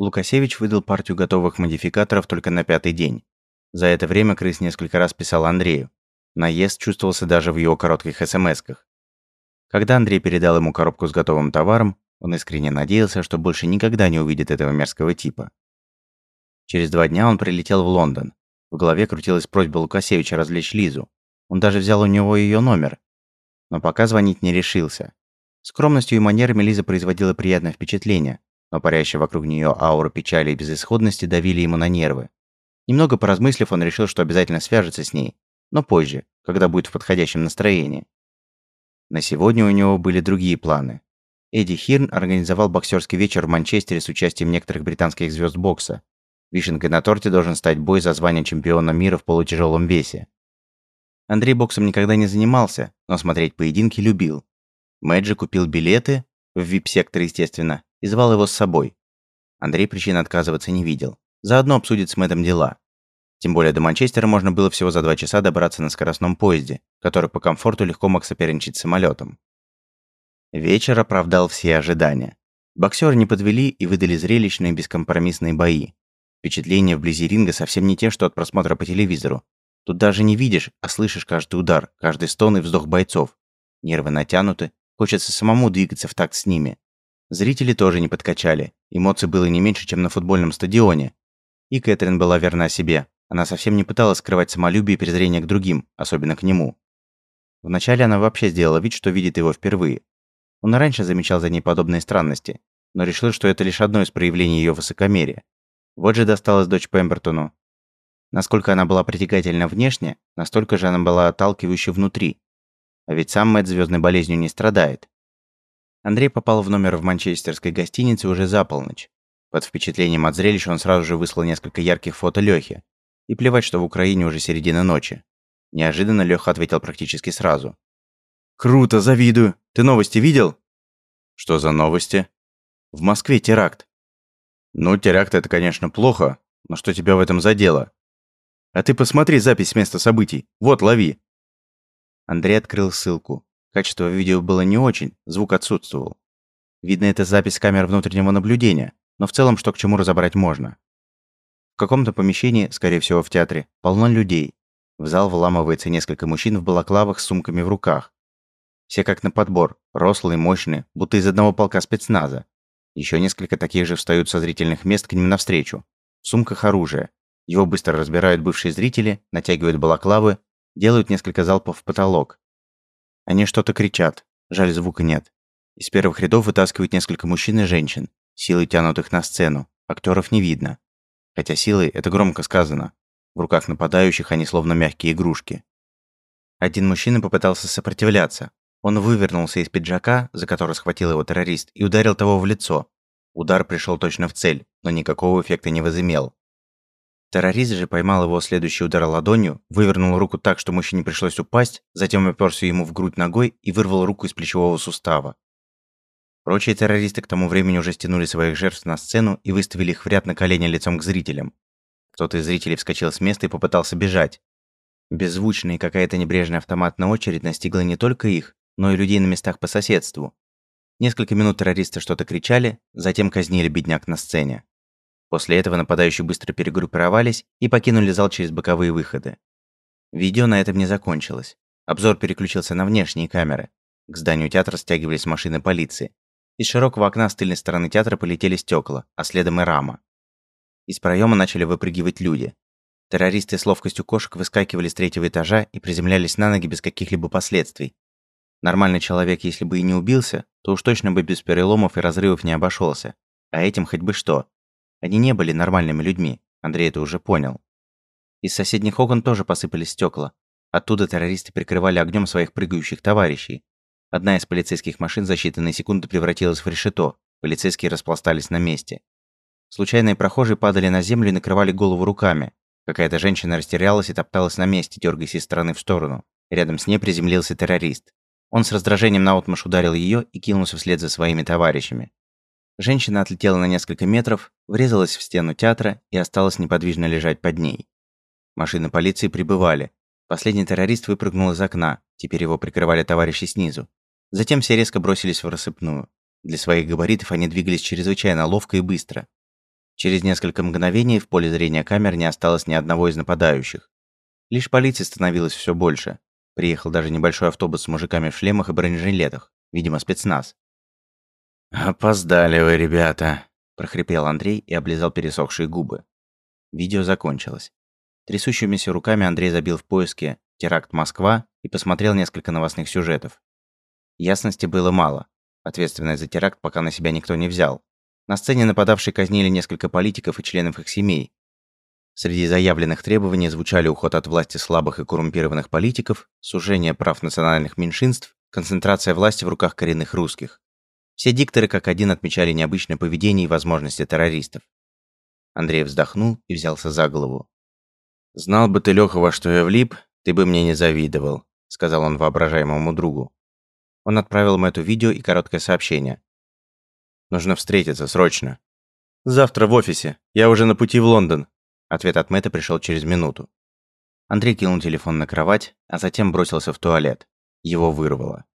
Лукасевич выдал партию готовых модификаторов только на пятый день. За это время крыс несколько раз писал Андрею. Наезд чувствовался даже в его коротких смс-ках. Когда Андрей передал ему коробку с готовым товаром, он искренне надеялся, что больше никогда не увидит этого мерзкого типа. Через два дня он прилетел в Лондон. В голове крутилась просьба Лукасевича развлечь Лизу. Он даже взял у него ее номер. Но пока звонить не решился. Скромностью и манерами Лиза производила приятное впечатление, но парящая вокруг нее аура печали и безысходности давили ему на нервы. Немного поразмыслив, он решил, что обязательно свяжется с ней, но позже, когда будет в подходящем настроении. На сегодня у него были другие планы. Эдди Хирн организовал боксерский вечер в Манчестере с участием некоторых британских звезд бокса. Вишенкой на торте должен стать бой за звание чемпиона мира в полутяжелом весе. Андрей боксом никогда не занимался, но смотреть поединки любил. Мэджи купил билеты, в вип-сектор, естественно, и звал его с собой. Андрей причин отказываться не видел. Заодно обсудит с Мэттом дела. Тем более до Манчестера можно было всего за два часа добраться на скоростном поезде, который по комфорту легко мог соперничать с самолетом. Вечер оправдал все ожидания. Боксеры не подвели и выдали зрелищные бескомпромиссные бои. Впечатления вблизи ринга совсем не те, что от просмотра по телевизору. Тут даже не видишь, а слышишь каждый удар, каждый стон и вздох бойцов. Нервы натянуты, хочется самому двигаться в такт с ними. Зрители тоже не подкачали, эмоций было не меньше, чем на футбольном стадионе. И Кэтрин была верна себе, она совсем не пыталась скрывать самолюбие и презрение к другим, особенно к нему. Вначале она вообще сделала вид, что видит его впервые, он раньше замечал за ней подобные странности, но решил, что это лишь одно из проявлений ее высокомерия. Вот же досталась дочь Пембертону. Насколько она была притягательна внешне, настолько же она была отталкивающей внутри. А ведь сам Мэтт звездной болезнью не страдает. Андрей попал в номер в манчестерской гостинице уже за полночь. Под впечатлением от зрелища он сразу же выслал несколько ярких фото Лёхи. И плевать, что в Украине уже середина ночи. Неожиданно Лёха ответил практически сразу. «Круто, завидую. Ты новости видел?» «Что за новости?» «В Москве теракт». «Ну, теракт это, конечно, плохо, но что тебя в этом задело?» «А ты посмотри запись места событий. Вот, лови». Андрей открыл ссылку. Качество видео было не очень, звук отсутствовал. Видно, это запись камер внутреннего наблюдения, но в целом что к чему разобрать можно. В каком-то помещении, скорее всего в театре, полно людей. В зал вламывается несколько мужчин в балаклавах с сумками в руках. Все как на подбор, рослые, мощные, будто из одного полка спецназа. Еще несколько таких же встают со зрительных мест к ним навстречу. В сумках оружие. Его быстро разбирают бывшие зрители, натягивают балаклавы, делают несколько залпов в потолок. Они что-то кричат, жаль звука нет. Из первых рядов вытаскивают несколько мужчин и женщин, силой тянут их на сцену, актеров не видно. Хотя силой это громко сказано. В руках нападающих они словно мягкие игрушки. Один мужчина попытался сопротивляться, он вывернулся из пиджака, за который схватил его террорист, и ударил того в лицо. Удар пришел точно в цель, но никакого эффекта не возымел. Террорист же поймал его следующий удар ладонью, вывернул руку так, что мужчине пришлось упасть, затем оперся ему в грудь ногой и вырвал руку из плечевого сустава. Прочие террористы к тому времени уже стянули своих жертв на сцену и выставили их в ряд на колени лицом к зрителям. Кто-то из зрителей вскочил с места и попытался бежать. Беззвучная и какая-то небрежная автоматная очередь настигла не только их, но и людей на местах по соседству. Несколько минут террористы что-то кричали, затем казнили бедняк на сцене. После этого нападающие быстро перегруппировались и покинули зал через боковые выходы. Видео на этом не закончилось. Обзор переключился на внешние камеры. К зданию театра стягивались машины полиции. Из широкого окна с тыльной стороны театра полетели стекла, а следом и рама. Из проема начали выпрыгивать люди. Террористы с ловкостью кошек выскакивали с третьего этажа и приземлялись на ноги без каких-либо последствий, Нормальный человек, если бы и не убился, то уж точно бы без переломов и разрывов не обошелся. А этим хоть бы что. Они не были нормальными людьми, Андрей это уже понял. Из соседних окон тоже посыпались стекла. Оттуда террористы прикрывали огнем своих прыгающих товарищей. Одна из полицейских машин за считанные секунды превратилась в решето. Полицейские распластались на месте. Случайные прохожие падали на землю и накрывали голову руками. Какая-то женщина растерялась и топталась на месте, дергаясь из стороны в сторону. Рядом с ней приземлился террорист. Он с раздражением наотмашь ударил ее и кинулся вслед за своими товарищами. Женщина отлетела на несколько метров, врезалась в стену театра и осталась неподвижно лежать под ней. Машины полиции прибывали. Последний террорист выпрыгнул из окна, теперь его прикрывали товарищи снизу. Затем все резко бросились в рассыпную. Для своих габаритов они двигались чрезвычайно ловко и быстро. Через несколько мгновений в поле зрения камер не осталось ни одного из нападающих. Лишь полиции становилось все больше. Приехал даже небольшой автобус с мужиками в шлемах и бронежилетах. Видимо, спецназ. «Опоздали вы, ребята», – прохрипел Андрей и облизал пересохшие губы. Видео закончилось. Трясущимися руками Андрей забил в поиске «Теракт Москва» и посмотрел несколько новостных сюжетов. Ясности было мало. Ответственность за теракт пока на себя никто не взял. На сцене нападавшие казнили несколько политиков и членов их семей. Среди заявленных требований звучали уход от власти слабых и коррумпированных политиков, сужение прав национальных меньшинств, концентрация власти в руках коренных русских. Все дикторы как один отмечали необычное поведение и возможности террористов. Андрей вздохнул и взялся за голову. «Знал бы ты, Лёха, во что я влип, ты бы мне не завидовал», сказал он воображаемому другу. Он отправил ему это видео и короткое сообщение. Нужно встретиться срочно. Завтра в офисе. Я уже на пути в Лондон. Ответ от Мэтта пришел через минуту. Андрей кинул телефон на кровать, а затем бросился в туалет. Его вырвало.